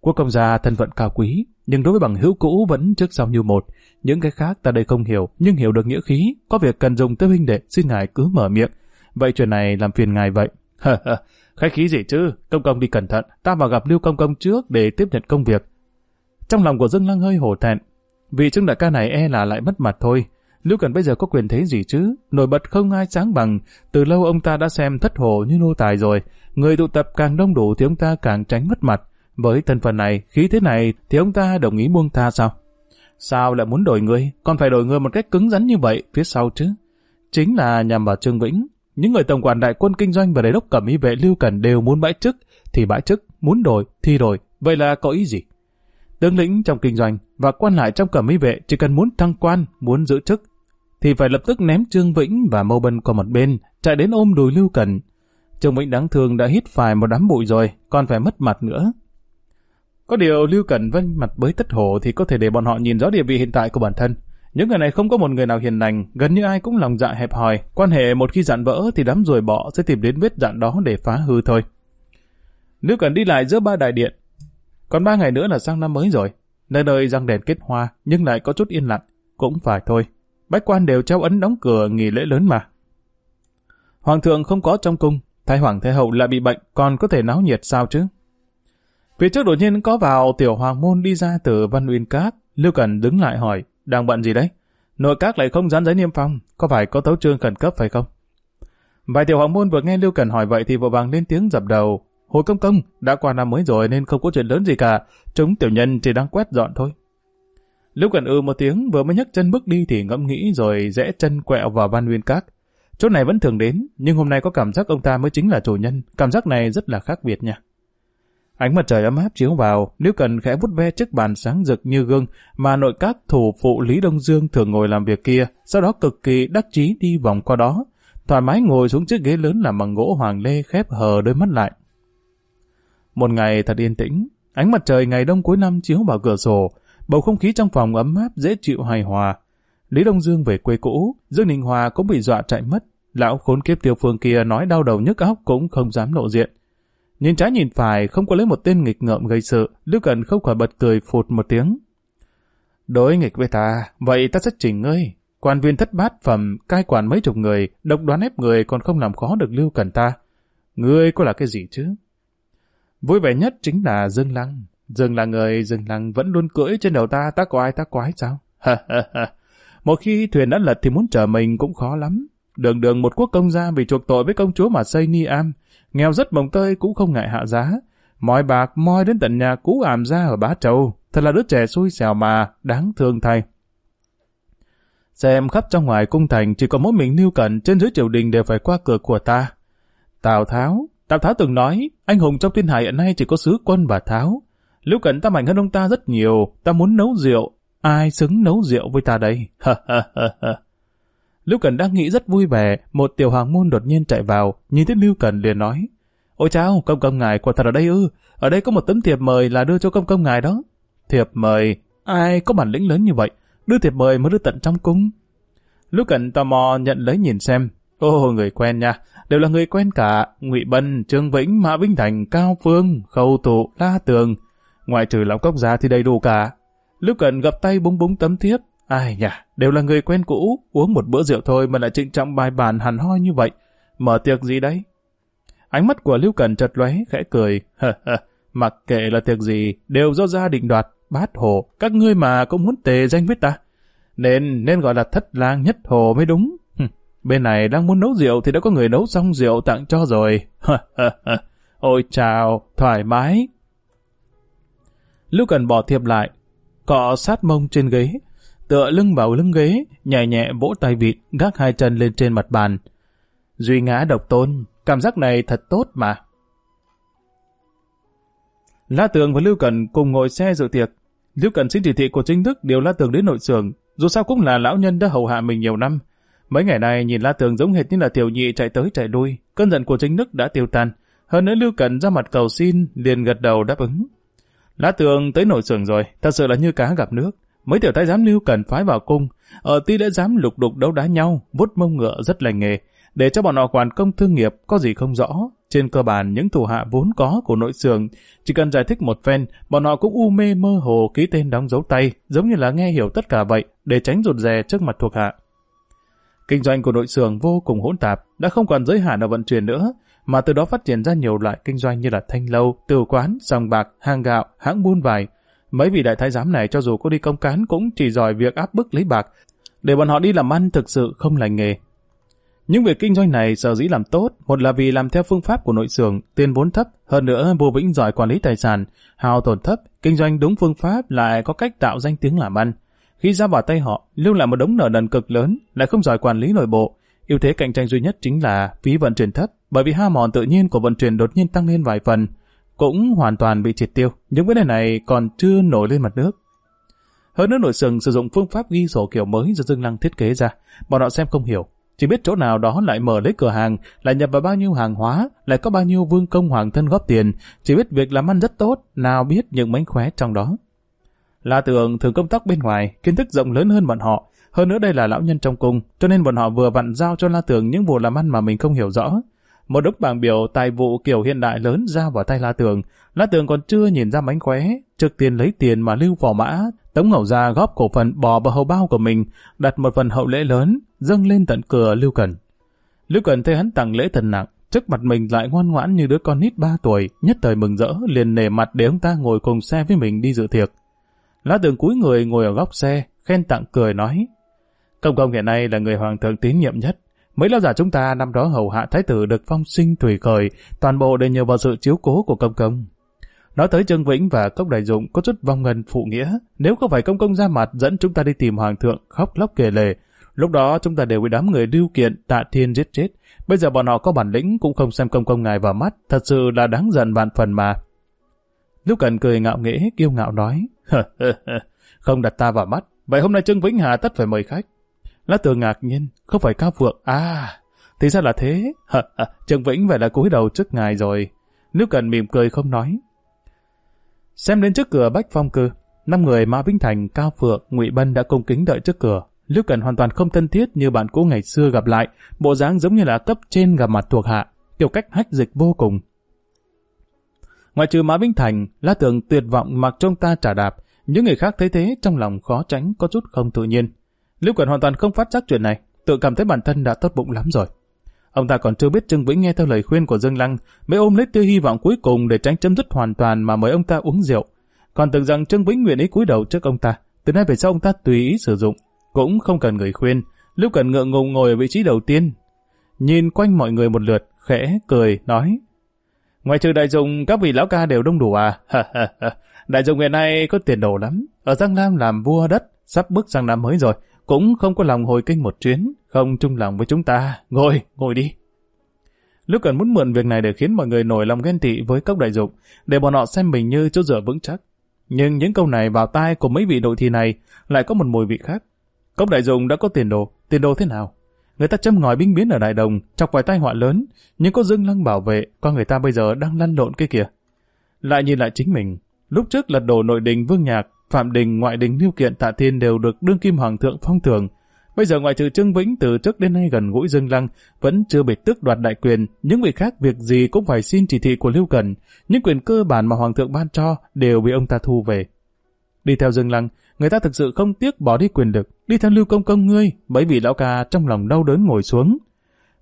Quốc công gia thân phận cao quý, nhưng đối với bằng hữu cũ vẫn trước sau như một. Những cái khác ta đây không hiểu, nhưng hiểu được nghĩa khí, có việc cần dùng tới huynh đệ, xin ngài cứ mở miệng. Vậy chuyện này làm phiền ngài vậy. <laughs> Khách khí gì chứ, công công đi cẩn thận, ta vào gặp Lưu Công Công trước để tiếp nhận công việc. Trong lòng của Dương Lăng hơi hổ thẹn, vì Trương đại ca này e là lại mất mặt thôi. Lưu Cần bây giờ có quyền thế gì chứ? Nổi bật không ai sáng bằng. Từ lâu ông ta đã xem thất hồ như nô tài rồi. Người tụ tập càng đông đủ thì ông ta càng tránh mất mặt. Với thân phận này, khí thế này thì ông ta đồng ý buông tha sao? Sao lại muốn đổi người? Còn phải đổi người một cách cứng rắn như vậy phía sau chứ? Chính là nhằm vào Trương Vĩnh. Những người tổng quản đại quân kinh doanh và đại đốc cẩm y vệ Lưu Cần đều muốn bãi chức, thì bãi chức, muốn đổi thì đổi. Vậy là có ý gì? Tướng lĩnh trong kinh doanh và quan lại trong cẩm y vệ chỉ cần muốn thăng quan, muốn giữ chức, thì phải lập tức ném Trương Vĩnh và Mâu Bân qua một bên, chạy đến ôm đùi Lưu Cần. Trương Vĩnh đáng thương đã hít phải một đám bụi rồi, còn phải mất mặt nữa. Có điều Lưu Cần vân mặt bới tất hổ thì có thể để bọn họ nhìn rõ địa vị hiện tại của bản thân. Những người này không có một người nào hiền lành, gần như ai cũng lòng dạ hẹp hòi, quan hệ một khi dạn vỡ thì đám ruồi bọ sẽ tìm đến vết dạn đó để phá hư thôi. Lưu Cần đi lại giữa ba đại điện, còn ba ngày nữa là sang năm mới rồi. Nơi nơi răng đèn kết hoa, nhưng lại có chút yên lặng. Cũng phải thôi. Bách quan đều trao ấn đóng cửa nghỉ lễ lớn mà. Hoàng thượng không có trong cung. Thái hoàng thái hậu lại bị bệnh, còn có thể náo nhiệt sao chứ? Phía trước đột nhiên có vào tiểu hoàng môn đi ra từ Văn Uyên Các. Lưu Cần đứng lại hỏi, đang bận gì đấy? Nội các lại không dán giấy niêm phong, có phải có tấu trương khẩn cấp phải không? Vài tiểu hoàng môn vừa nghe Lưu Cần hỏi vậy thì vội vàng lên tiếng dập đầu, Hồi công công, đã qua năm mới rồi nên không có chuyện lớn gì cả. Chúng tiểu nhân chỉ đang quét dọn thôi. Lúc gần ư một tiếng vừa mới nhấc chân bước đi thì ngẫm nghĩ rồi rẽ chân quẹo vào ban nguyên các. Chỗ này vẫn thường đến, nhưng hôm nay có cảm giác ông ta mới chính là chủ nhân. Cảm giác này rất là khác biệt nha. Ánh mặt trời ấm áp chiếu vào, nếu cần khẽ vút ve chiếc bàn sáng rực như gương mà nội các thủ phụ Lý Đông Dương thường ngồi làm việc kia, sau đó cực kỳ đắc chí đi vòng qua đó, thoải mái ngồi xuống chiếc ghế lớn làm bằng gỗ hoàng lê khép hờ đôi mắt lại. Một ngày thật yên tĩnh, ánh mặt trời ngày đông cuối năm chiếu vào cửa sổ, bầu không khí trong phòng ấm áp dễ chịu hài hòa. Lý Đông Dương về quê cũ, Dương Ninh Hòa cũng bị dọa chạy mất, lão khốn kiếp tiêu phương kia nói đau đầu nhức óc cũng không dám lộ diện. Nhìn trái nhìn phải không có lấy một tên nghịch ngợm gây sự, Lưu Cần không khỏi bật cười phụt một tiếng. Đối nghịch với ta, vậy ta sẽ chỉnh ngươi. Quan viên thất bát phẩm, cai quản mấy chục người, độc đoán ép người còn không làm khó được Lưu Cần ta. Ngươi có là cái gì chứ? Vui vẻ nhất chính là Dương Lăng. Dương là người, Dương Lăng vẫn luôn cưỡi trên đầu ta, ta có ai ta quái sao? một khi thuyền đã lật thì muốn trở mình cũng khó lắm. Đường đường một quốc công gia vì chuộc tội với công chúa mà xây ni am, nghèo rất mồng tơi cũng không ngại hạ giá. Mọi bạc moi đến tận nhà cũ ảm ra ở Bá trầu, thật là đứa trẻ xui xẻo mà, đáng thương thay. Xem khắp trong ngoài cung thành chỉ có mỗi mình nêu Cẩn trên dưới triều đình đều phải qua cửa của ta. Tào Tháo, Tào Tháo từng nói, anh hùng trong thiên hải hiện nay chỉ có sứ quân và Tháo. Lưu Cẩn ta mạnh hơn ông ta rất nhiều, ta muốn nấu rượu, ai xứng nấu rượu với ta đây? <laughs> Lưu Cẩn đang nghĩ rất vui vẻ, một tiểu hoàng môn đột nhiên chạy vào, nhìn thấy Lưu Cẩn liền nói, Ôi chao, công công ngài quả thật ở đây ư, ở đây có một tấm thiệp mời là đưa cho công công ngài đó. Thiệp mời, ai có bản lĩnh lớn như vậy, đưa thiệp mời mới đưa tận trong cung. Lưu Cẩn tò mò nhận lấy nhìn xem, ô người quen nha, đều là người quen cả, Ngụy Bân, Trương Vĩnh, Mã Vinh Thành, Cao Phương, Khâu Tụ, La Tường, ngoại trừ lão cốc gia thì đầy đủ cả. Lưu Cần gập tay búng búng tấm thiếp, Ai nhỉ, đều là người quen cũ, uống một bữa rượu thôi mà lại trịnh trọng bài bản hẳn hoi như vậy. Mở tiệc gì đấy? Ánh mắt của Lưu Cần chật lóe khẽ cười. Mặc kệ là tiệc gì, đều do gia định đoạt, bát hồ, các ngươi mà cũng muốn tề danh với ta. Nên, nên gọi là thất lang nhất hồ mới đúng. Bên này đang muốn nấu rượu thì đã có người nấu xong rượu tặng cho rồi. <laughs> Ôi chào, thoải mái. Lưu Cần bỏ thiệp lại, cọ sát mông trên ghế, tựa lưng vào lưng ghế, nhẹ nhẹ vỗ tay vịt, gác hai chân lên trên mặt bàn. Duy ngã độc tôn, cảm giác này thật tốt mà. La Tường và Lưu Cần cùng ngồi xe dự tiệc. Lưu Cần xin chỉ thị của chính thức điều La Tường đến nội xưởng, dù sao cũng là lão nhân đã hầu hạ mình nhiều năm. Mấy ngày này nhìn La Tường giống hệt như là tiểu nhị chạy tới chạy lui, cơn giận của chính đức đã tiêu tan. Hơn nữa Lưu cẩn ra mặt cầu xin, liền gật đầu đáp ứng. La Tường tới nội sưởng rồi, thật sự là như cá gặp nước. Mấy tiểu thái giám lưu cẩn phái vào cung, ở ti đã dám lục đục đấu đá nhau, vút mông ngựa rất lành nghề, để cho bọn họ quản công thương nghiệp có gì không rõ. Trên cơ bản những thủ hạ vốn có của nội sường, chỉ cần giải thích một phen, bọn họ cũng u mê mơ hồ ký tên đóng dấu tay, giống như là nghe hiểu tất cả vậy, để tránh rụt rè trước mặt thuộc hạ. Kinh doanh của nội sường vô cùng hỗn tạp, đã không còn giới hạn ở vận chuyển nữa, mà từ đó phát triển ra nhiều loại kinh doanh như là thanh lâu, từ quán, sòng bạc, hàng gạo, hãng buôn vải, Mấy vị đại thái giám này cho dù có đi công cán cũng chỉ giỏi việc áp bức lấy bạc, để bọn họ đi làm ăn thực sự không lành nghề. Những việc kinh doanh này sở dĩ làm tốt, một là vì làm theo phương pháp của nội xưởng, tiền vốn thấp, hơn nữa vô vĩnh giỏi quản lý tài sản, hào tổn thấp, kinh doanh đúng phương pháp lại có cách tạo danh tiếng làm ăn. Khi ra vào tay họ, lưu lại một đống nợ nần cực lớn, lại không giỏi quản lý nội bộ. ưu thế cạnh tranh duy nhất chính là phí vận chuyển thấp, bởi vì ha mòn tự nhiên của vận chuyển đột nhiên tăng lên vài phần, cũng hoàn toàn bị triệt tiêu. Những vấn đề này còn chưa nổi lên mặt nước. Hơn nữa nội sừng sử dụng phương pháp ghi sổ kiểu mới do Dương Lăng thiết kế ra. Bọn họ xem không hiểu. Chỉ biết chỗ nào đó lại mở lấy cửa hàng, lại nhập vào bao nhiêu hàng hóa, lại có bao nhiêu vương công hoàng thân góp tiền. Chỉ biết việc làm ăn rất tốt, nào biết những mánh khóe trong đó. La Tường thường công tác bên ngoài, kiến thức rộng lớn hơn bọn họ. Hơn nữa đây là lão nhân trong cung, cho nên bọn họ vừa vặn giao cho La Tường những vụ làm ăn mà mình không hiểu rõ. Một đống bảng biểu tài vụ kiểu hiện đại lớn ra vào tay La Tường. La Tường còn chưa nhìn ra mánh khóe, trực tiền lấy tiền mà lưu phò mã, Tống Ngẩu ra góp cổ phần bò vào hầu bao của mình, đặt một phần hậu lễ lớn, dâng lên tận cửa Lưu Cần. Lưu Cần thấy hắn tặng lễ thần nặng, trước mặt mình lại ngoan ngoãn như đứa con nít 3 tuổi, nhất thời mừng rỡ, liền nề mặt để ông ta ngồi cùng xe với mình đi dự tiệc lá Tường cúi người ngồi ở góc xe, khen tặng cười nói, Công công hiện nay là người hoàng thượng tín nhiệm nhất, Mấy lão giả chúng ta năm đó hầu hạ thái tử được phong sinh tùy khởi, toàn bộ đều nhờ vào sự chiếu cố của công công. Nói tới Trương Vĩnh và Cốc Đại Dụng có chút vong ngân phụ nghĩa, nếu không phải công công ra mặt dẫn chúng ta đi tìm hoàng thượng khóc lóc kể lề, Lúc đó chúng ta đều bị đám người lưu kiện tạ thiên giết chết. Bây giờ bọn họ có bản lĩnh cũng không xem công công ngài vào mắt, thật sự là đáng giận vạn phần mà. Lúc cần cười ngạo nghễ, kiêu ngạo nói, không đặt ta vào mắt, vậy hôm nay Trương Vĩnh Hà tất phải mời khách. Lá tường ngạc nhiên, không phải cao phượng, à, thì ra là thế, Trương Vĩnh vậy là cúi đầu trước ngài rồi. Nếu cần mỉm cười không nói. Xem đến trước cửa Bách Phong Cư, năm người Mã Vĩnh Thành, Cao Phượng, Ngụy Bân đã cung kính đợi trước cửa. Lưu Cần hoàn toàn không thân thiết như bạn cũ ngày xưa gặp lại, bộ dáng giống như là cấp trên gặp mặt thuộc hạ, kiểu cách hách dịch vô cùng. Ngoài trừ Mã Vĩnh Thành, lá Tường tuyệt vọng mặc trông ta trả đạp, những người khác thấy thế trong lòng khó tránh có chút không tự nhiên. Lưu Cần hoàn toàn không phát giác chuyện này, tự cảm thấy bản thân đã tốt bụng lắm rồi. Ông ta còn chưa biết Trương Vĩnh nghe theo lời khuyên của Dương Lăng, mới ôm lấy tia hy vọng cuối cùng để tránh chấm dứt hoàn toàn mà mời ông ta uống rượu. Còn tưởng rằng Trương Vĩnh nguyện ý cúi đầu trước ông ta, từ nay về sau ông ta tùy ý sử dụng, cũng không cần người khuyên. Lưu Cần ngượng ngùng ngồi ở vị trí đầu tiên, nhìn quanh mọi người một lượt, khẽ cười nói: Ngoài trừ đại dụng, các vị lão ca đều đông đủ à? đại dụng hiện nay có tiền đồ lắm, ở Giang Nam làm vua đất, sắp bước sang năm mới rồi, cũng không có lòng hồi kinh một chuyến, không chung lòng với chúng ta. Ngồi, ngồi đi. Lúc cần muốn mượn việc này để khiến mọi người nổi lòng ghen tị với cốc đại dụng, để bọn họ xem mình như chỗ dựa vững chắc. Nhưng những câu này vào tai của mấy vị đội thi này lại có một mùi vị khác. Cốc đại dụng đã có tiền đồ, tiền đồ thế nào? Người ta châm ngòi binh biến ở đại đồng, chọc vài tai họa lớn, nhưng có dương lăng bảo vệ, con người ta bây giờ đang lăn lộn kia kìa. Lại nhìn lại chính mình, lúc trước lật đổ nội đình vương nhạc, phạm đình ngoại đình lưu kiện tạ thiên đều được đương kim hoàng thượng phong thường, Bây giờ ngoại trừ Trương Vĩnh từ trước đến nay gần gũi Dương Lăng, vẫn chưa bị tước đoạt đại quyền, những vị khác việc gì cũng phải xin chỉ thị của Lưu Cần, những quyền cơ bản mà Hoàng thượng ban cho đều bị ông ta thu về. Đi theo Dương Lăng, người ta thực sự không tiếc bỏ đi quyền lực, đi theo Lưu Công Công ngươi, bởi vì lão ca trong lòng đau đớn ngồi xuống.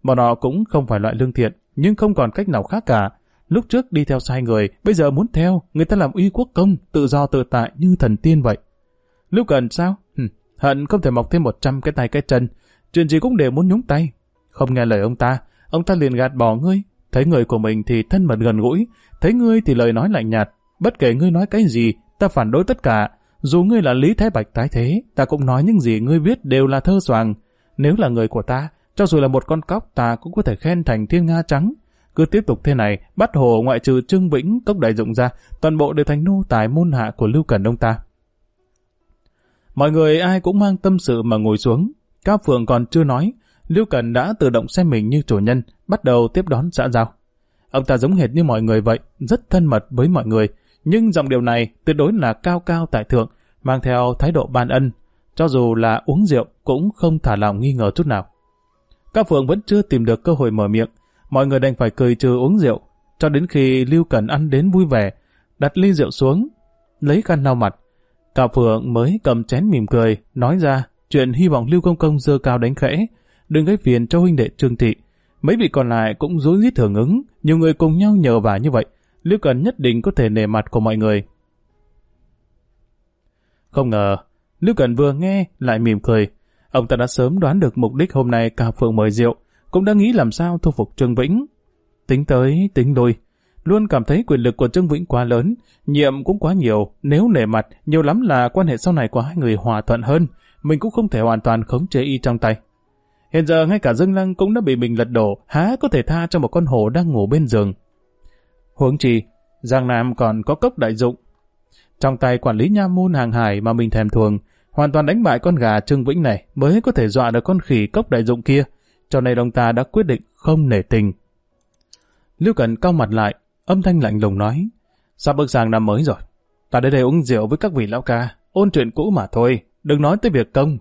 Bọn họ cũng không phải loại lương thiện, nhưng không còn cách nào khác cả. Lúc trước đi theo sai người, bây giờ muốn theo, người ta làm uy quốc công, tự do tự tại như thần tiên vậy. Lưu Cần sao? Hừm, Hận không thể mọc thêm một trăm cái tay cái chân, chuyện gì cũng đều muốn nhúng tay. Không nghe lời ông ta, ông ta liền gạt bỏ ngươi. Thấy người của mình thì thân mật gần gũi, thấy ngươi thì lời nói lạnh nhạt. Bất kể ngươi nói cái gì, ta phản đối tất cả. Dù ngươi là Lý Thái Bạch tái thế, ta cũng nói những gì ngươi viết đều là thơ soàng. Nếu là người của ta, cho dù là một con cóc ta cũng có thể khen thành thiên nga trắng. Cứ tiếp tục thế này, bắt hồ ngoại trừ Trương Vĩnh, Cốc Đại Dụng ra, toàn bộ đều thành nô tài môn hạ của Lưu Cần ông ta. Mọi người ai cũng mang tâm sự mà ngồi xuống. Cao Phượng còn chưa nói, Lưu Cần đã tự động xem mình như chủ nhân, bắt đầu tiếp đón xã giao. Ông ta giống hệt như mọi người vậy, rất thân mật với mọi người, nhưng dòng điều này tuyệt đối là cao cao tại thượng, mang theo thái độ ban ân, cho dù là uống rượu cũng không thả lòng nghi ngờ chút nào. Cao Phượng vẫn chưa tìm được cơ hội mở miệng, mọi người đành phải cười trừ uống rượu, cho đến khi Lưu Cần ăn đến vui vẻ, đặt ly rượu xuống, lấy khăn lau mặt, Cao Phượng mới cầm chén mỉm cười, nói ra chuyện hy vọng Lưu Công Công dơ cao đánh khẽ, đừng gây phiền cho huynh đệ Trương Thị. Mấy vị còn lại cũng rối rít hưởng ứng, nhiều người cùng nhau nhờ vả như vậy, Lưu Cần nhất định có thể nề mặt của mọi người. Không ngờ, Lưu Cần vừa nghe lại mỉm cười. Ông ta đã sớm đoán được mục đích hôm nay Cao Phượng mời rượu, cũng đã nghĩ làm sao thu phục Trương Vĩnh. Tính tới, tính lui, luôn cảm thấy quyền lực của Trương Vĩnh quá lớn, nhiệm cũng quá nhiều, nếu nể mặt, nhiều lắm là quan hệ sau này của hai người hòa thuận hơn, mình cũng không thể hoàn toàn khống chế y trong tay. Hiện giờ ngay cả Dương Lăng cũng đã bị mình lật đổ, há có thể tha cho một con hổ đang ngủ bên giường. Huống chi, Giang Nam còn có cốc đại dụng. Trong tay quản lý nha môn hàng hải mà mình thèm thuồng, hoàn toàn đánh bại con gà Trương Vĩnh này mới có thể dọa được con khỉ cốc đại dụng kia, cho nên ông ta đã quyết định không nể tình. Lưu Cần cau mặt lại, Âm thanh lạnh lùng nói, sắp bước sang năm mới rồi. Ta đến đây uống rượu với các vị lão ca, ôn chuyện cũ mà thôi, đừng nói tới việc công.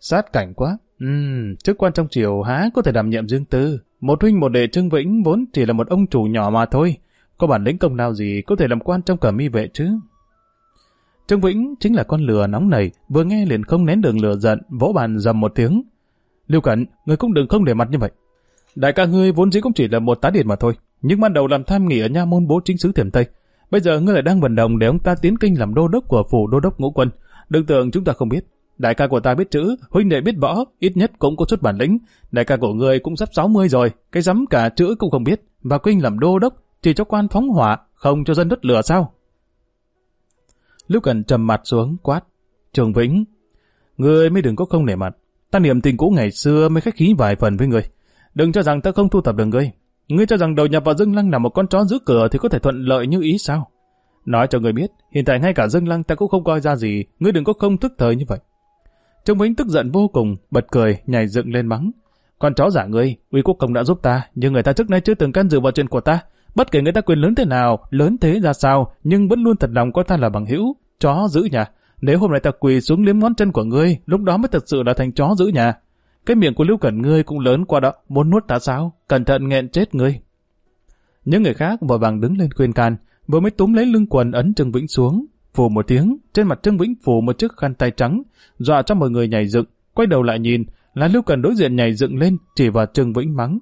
Sát cảnh quá, Ừm, chức quan trong triều há có thể đảm nhiệm dương tư. Một huynh một đệ Trương Vĩnh vốn chỉ là một ông chủ nhỏ mà thôi. Có bản lĩnh công nào gì có thể làm quan trong cẩm mi vệ chứ? Trương Vĩnh chính là con lừa nóng nảy, vừa nghe liền không nén đường lừa giận, vỗ bàn dầm một tiếng. Lưu Cẩn, người cũng đừng không để mặt như vậy. Đại ca ngươi vốn dĩ cũng chỉ là một tá điện mà thôi. Nhưng ban đầu làm tham nghị ở nha môn bố chính sứ Thiểm Tây. Bây giờ ngươi lại đang vận động để ông ta tiến kinh làm đô đốc của phủ đô đốc ngũ quân. Đừng tưởng chúng ta không biết. Đại ca của ta biết chữ, huynh đệ biết võ, ít nhất cũng có chút bản lĩnh. Đại ca của ngươi cũng sắp 60 rồi, cái dám cả chữ cũng không biết. Và kinh làm đô đốc, chỉ cho quan phóng hỏa, không cho dân đốt lửa sao? Lưu cần trầm mặt xuống, quát. Trường Vĩnh, ngươi mới đừng có không nể mặt. ta niệm tình cũ ngày xưa mới khách khí vài phần với người. Đừng cho rằng ta không thu thập được ngươi. Ngươi cho rằng đầu nhập vào Dương Lăng là một con chó giữ cửa thì có thể thuận lợi như ý sao? Nói cho người biết, hiện tại ngay cả Dương Lăng ta cũng không coi ra gì, ngươi đừng có không thức thời như vậy. Trương Vĩnh tức giận vô cùng, bật cười, nhảy dựng lên mắng. Con chó giả ngươi, Uy Quốc Công đã giúp ta, nhưng người ta trước nay chưa từng can dự vào chuyện của ta. Bất kể người ta quyền lớn thế nào, lớn thế ra sao, nhưng vẫn luôn thật lòng coi ta là bằng hữu, chó giữ nhà. Nếu hôm nay ta quỳ xuống liếm ngón chân của ngươi, lúc đó mới thật sự là thành chó giữ nhà. Cái miệng của Lưu Cẩn ngươi cũng lớn qua đó, muốn nuốt ta sao? Cẩn thận nghẹn chết ngươi. Những người khác vội vàng đứng lên khuyên can, vừa mới túm lấy lưng quần ấn Trương Vĩnh xuống, phù một tiếng, trên mặt Trương Vĩnh phủ một chiếc khăn tay trắng, dọa cho mọi người nhảy dựng, quay đầu lại nhìn, là Lưu Cần đối diện nhảy dựng lên, chỉ vào Trương Vĩnh mắng.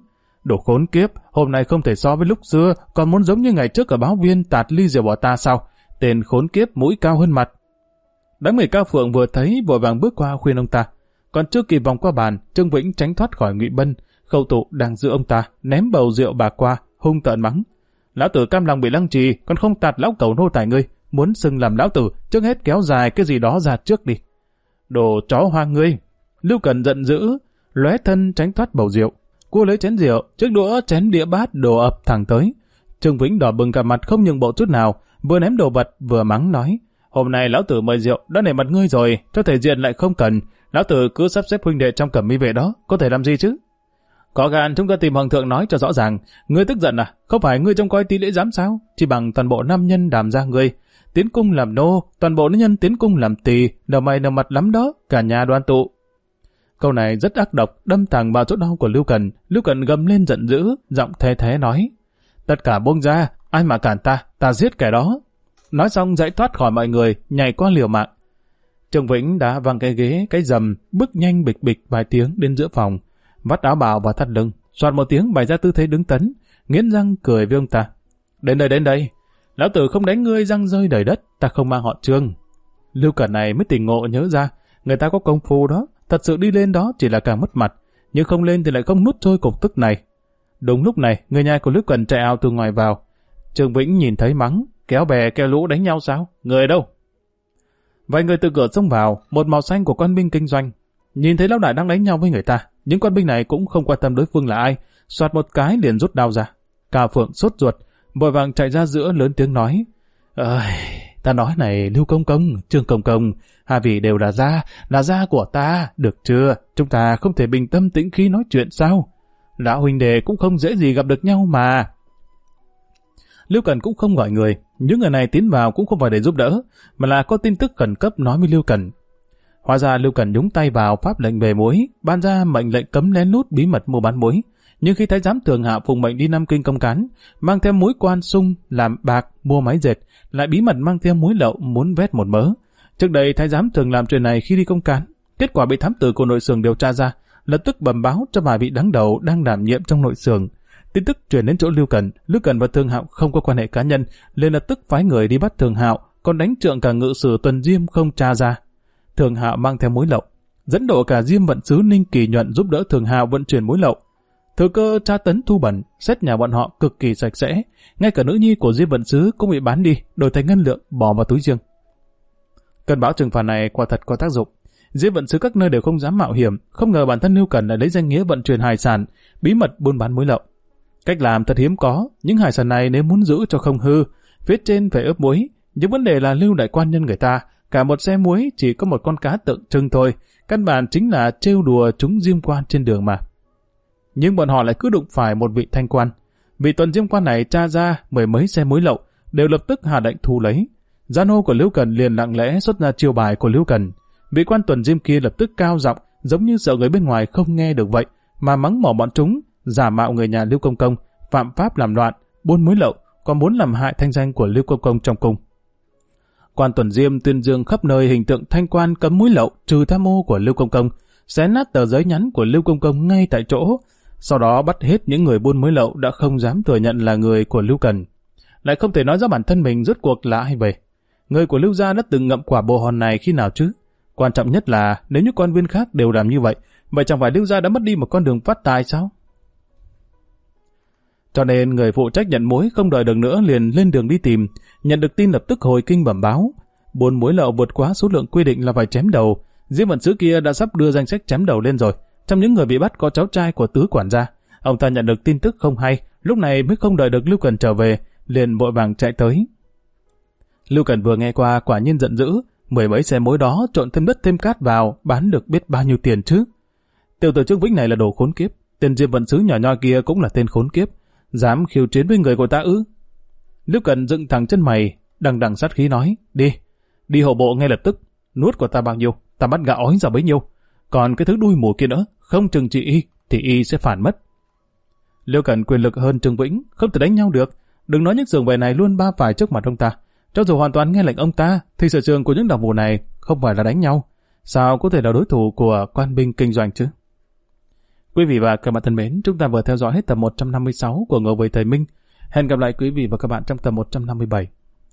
Đồ khốn kiếp, hôm nay không thể so với lúc xưa, còn muốn giống như ngày trước ở báo viên tạt ly rượu bỏ ta sao? Tên khốn kiếp mũi cao hơn mặt. Đám người cao phượng vừa thấy vội vàng bước qua khuyên ông ta. Còn trước kỳ vòng qua bàn, Trương Vĩnh tránh thoát khỏi ngụy bân, khâu tụ đang giữ ông ta, ném bầu rượu bà qua, hung tợn mắng. Lão tử cam lòng bị lăng trì, còn không tạt lão cầu nô tài ngươi, muốn xưng làm lão tử, trước hết kéo dài cái gì đó ra trước đi. Đồ chó hoa ngươi. Lưu Cần giận dữ, lóe thân tránh thoát bầu rượu. Cô lấy chén rượu, chiếc đũa chén đĩa bát đổ ập thẳng tới. Trương Vĩnh đỏ bừng cả mặt không nhường bộ chút nào, vừa ném đồ vật vừa mắng nói. Hôm nay lão tử mời rượu, đã nể mặt ngươi rồi, cho thể diện lại không cần. Lão tử cứ sắp xếp huynh đệ trong cẩm mi về đó, có thể làm gì chứ? Có gan chúng ta tìm hoàng thượng nói cho rõ ràng. Ngươi tức giận à? Không phải ngươi trông coi tí lễ giám sao? Chỉ bằng toàn bộ nam nhân đàm ra ngươi. Tiến cung làm nô, toàn bộ nữ nhân tiến cung làm tỳ, đầu mày đầu mặt lắm đó, cả nhà đoan tụ. Câu này rất ác độc, đâm thẳng vào chỗ đau của Lưu Cần. Lưu Cần gầm lên giận dữ, giọng thê thế nói. Tất cả buông ra, ai mà cản ta, ta giết kẻ đó. Nói xong dãy thoát khỏi mọi người, nhảy qua liều mạng. Trương Vĩnh đã văng cái ghế, cái dầm, bước nhanh bịch bịch vài tiếng đến giữa phòng, vắt áo bào và thắt lưng, soạt một tiếng bày ra tư thế đứng tấn, nghiến răng cười với ông ta. Đến đây đến đây, lão tử không đánh ngươi răng rơi đầy đất, ta không mang họ Trương. Lưu Cẩn này mới tỉnh ngộ nhớ ra, người ta có công phu đó, thật sự đi lên đó chỉ là càng mất mặt, nhưng không lên thì lại không nút trôi cục tức này. Đúng lúc này, người nhà của Lữ Cần chạy ao từ ngoài vào. Trương Vĩnh nhìn thấy mắng, kéo bè kéo lũ đánh nhau sao? Người đâu? Vài người từ cửa xông vào, một màu xanh của quan binh kinh doanh. Nhìn thấy lão đại đang đánh nhau với người ta, những quan binh này cũng không quan tâm đối phương là ai, soạt một cái liền rút đao ra. Cà Phượng sốt ruột, vội vàng chạy ra giữa lớn tiếng nói. Ơi, ta nói này Lưu Công Công, Trương Công Công, hai vị đều là gia, là gia của ta, được chưa? Chúng ta không thể bình tâm tĩnh khí nói chuyện sao? Lão huynh đệ cũng không dễ gì gặp được nhau mà. Lưu Cần cũng không gọi người, những người này tiến vào cũng không phải để giúp đỡ, mà là có tin tức khẩn cấp nói với Lưu Cần. Hóa ra Lưu Cần nhúng tay vào pháp lệnh về muối, ban ra mệnh lệnh cấm lén lút bí mật mua bán muối. Nhưng khi thái giám thường hạ phùng mệnh đi Nam Kinh công cán, mang theo muối quan sung, làm bạc, mua máy dệt, lại bí mật mang theo muối lậu muốn vét một mớ. Trước đây thái giám thường làm chuyện này khi đi công cán, kết quả bị thám tử của nội sường điều tra ra, lập tức bẩm báo cho vài vị đáng đầu đang đảm nhiệm trong nội sường. Tin tức truyền đến chỗ Lưu Cần, Lưu Cần và Thường Hạo không có quan hệ cá nhân, liền lập tức phái người đi bắt Thường Hạo, còn đánh trượng cả ngự sử tuần diêm không tra ra. Thường Hạo mang theo mối lậu, dẫn độ cả diêm vận sứ Ninh Kỳ nhuận giúp đỡ Thường Hạo vận chuyển mối lậu. Thừa cơ tra tấn thu bẩn, xét nhà bọn họ cực kỳ sạch sẽ, ngay cả nữ nhi của diêm vận sứ cũng bị bán đi, đổi thành ngân lượng bỏ vào túi riêng. Cơn bão trừng phạt này quả thật có tác dụng. Diêm vận sứ các nơi đều không dám mạo hiểm, không ngờ bản thân Lưu Cần lại lấy danh nghĩa vận chuyển hải sản, bí mật buôn bán muối lậu. Cách làm thật hiếm có, những hải sản này nếu muốn giữ cho không hư, phía trên phải ướp muối, nhưng vấn đề là lưu đại quan nhân người ta, cả một xe muối chỉ có một con cá tượng trưng thôi, căn bản chính là trêu đùa chúng diêm quan trên đường mà. Nhưng bọn họ lại cứ đụng phải một vị thanh quan. Vị tuần diêm quan này tra ra mười mấy xe muối lậu, đều lập tức hạ lệnh thu lấy. Gia nô của Lưu Cần liền lặng lẽ xuất ra chiêu bài của Lưu Cần. Vị quan tuần diêm kia lập tức cao giọng, giống như sợ người bên ngoài không nghe được vậy, mà mắng mỏ bọn chúng, giả mạo người nhà Lưu Công Công, phạm pháp làm loạn, buôn mối lậu, còn muốn làm hại thanh danh của Lưu Công Công trong cung. Quan tuần diêm tuyên dương khắp nơi hình tượng thanh quan cấm mối lậu trừ tham mô của Lưu Công Công, xé nát tờ giấy nhắn của Lưu Công Công ngay tại chỗ, sau đó bắt hết những người buôn mới lậu đã không dám thừa nhận là người của Lưu Cần. Lại không thể nói ra bản thân mình rốt cuộc là ai về. Người của Lưu Gia đã từng ngậm quả bồ hòn này khi nào chứ? Quan trọng nhất là nếu như quan viên khác đều làm như vậy, vậy chẳng phải Lưu Gia đã mất đi một con đường phát tài sao? Cho nên người phụ trách nhận mối không đợi được nữa liền lên đường đi tìm, nhận được tin lập tức hồi kinh bẩm báo. Buôn mối lậu vượt quá số lượng quy định là phải chém đầu. Diêm vận sứ kia đã sắp đưa danh sách chém đầu lên rồi. Trong những người bị bắt có cháu trai của tứ quản gia. Ông ta nhận được tin tức không hay, lúc này mới không đợi được Lưu Cần trở về, liền vội vàng chạy tới. Lưu Cần vừa nghe qua quả nhiên giận dữ, mười mấy xe mối đó trộn thêm đất thêm cát vào, bán được biết bao nhiêu tiền chứ. Tiểu tử Trương Vĩnh này là đồ khốn kiếp, tên Diêm vận sứ nhỏ nhoi kia cũng là tên khốn kiếp, dám khiêu chiến với người của ta ư? Lưu Cần dựng thẳng chân mày, đằng đằng sát khí nói, đi, đi hộ bộ ngay lập tức, nuốt của ta bao nhiêu, ta bắt gạ ói ra bấy nhiêu. Còn cái thứ đuôi mù kia nữa, không chừng trị y, thì y sẽ phản mất. Liêu Cần quyền lực hơn Trương Vĩnh, không thể đánh nhau được. Đừng nói những giường bề này luôn ba phải trước mặt ông ta. Cho dù hoàn toàn nghe lệnh ông ta, thì sở trường của những đặc vụ này không phải là đánh nhau. Sao có thể là đối thủ của quan binh kinh doanh chứ? Quý vị và các bạn thân mến, chúng ta vừa theo dõi hết tập 156 của Ngồi với Thời Minh. Hẹn gặp lại quý vị và các bạn trong tập 157.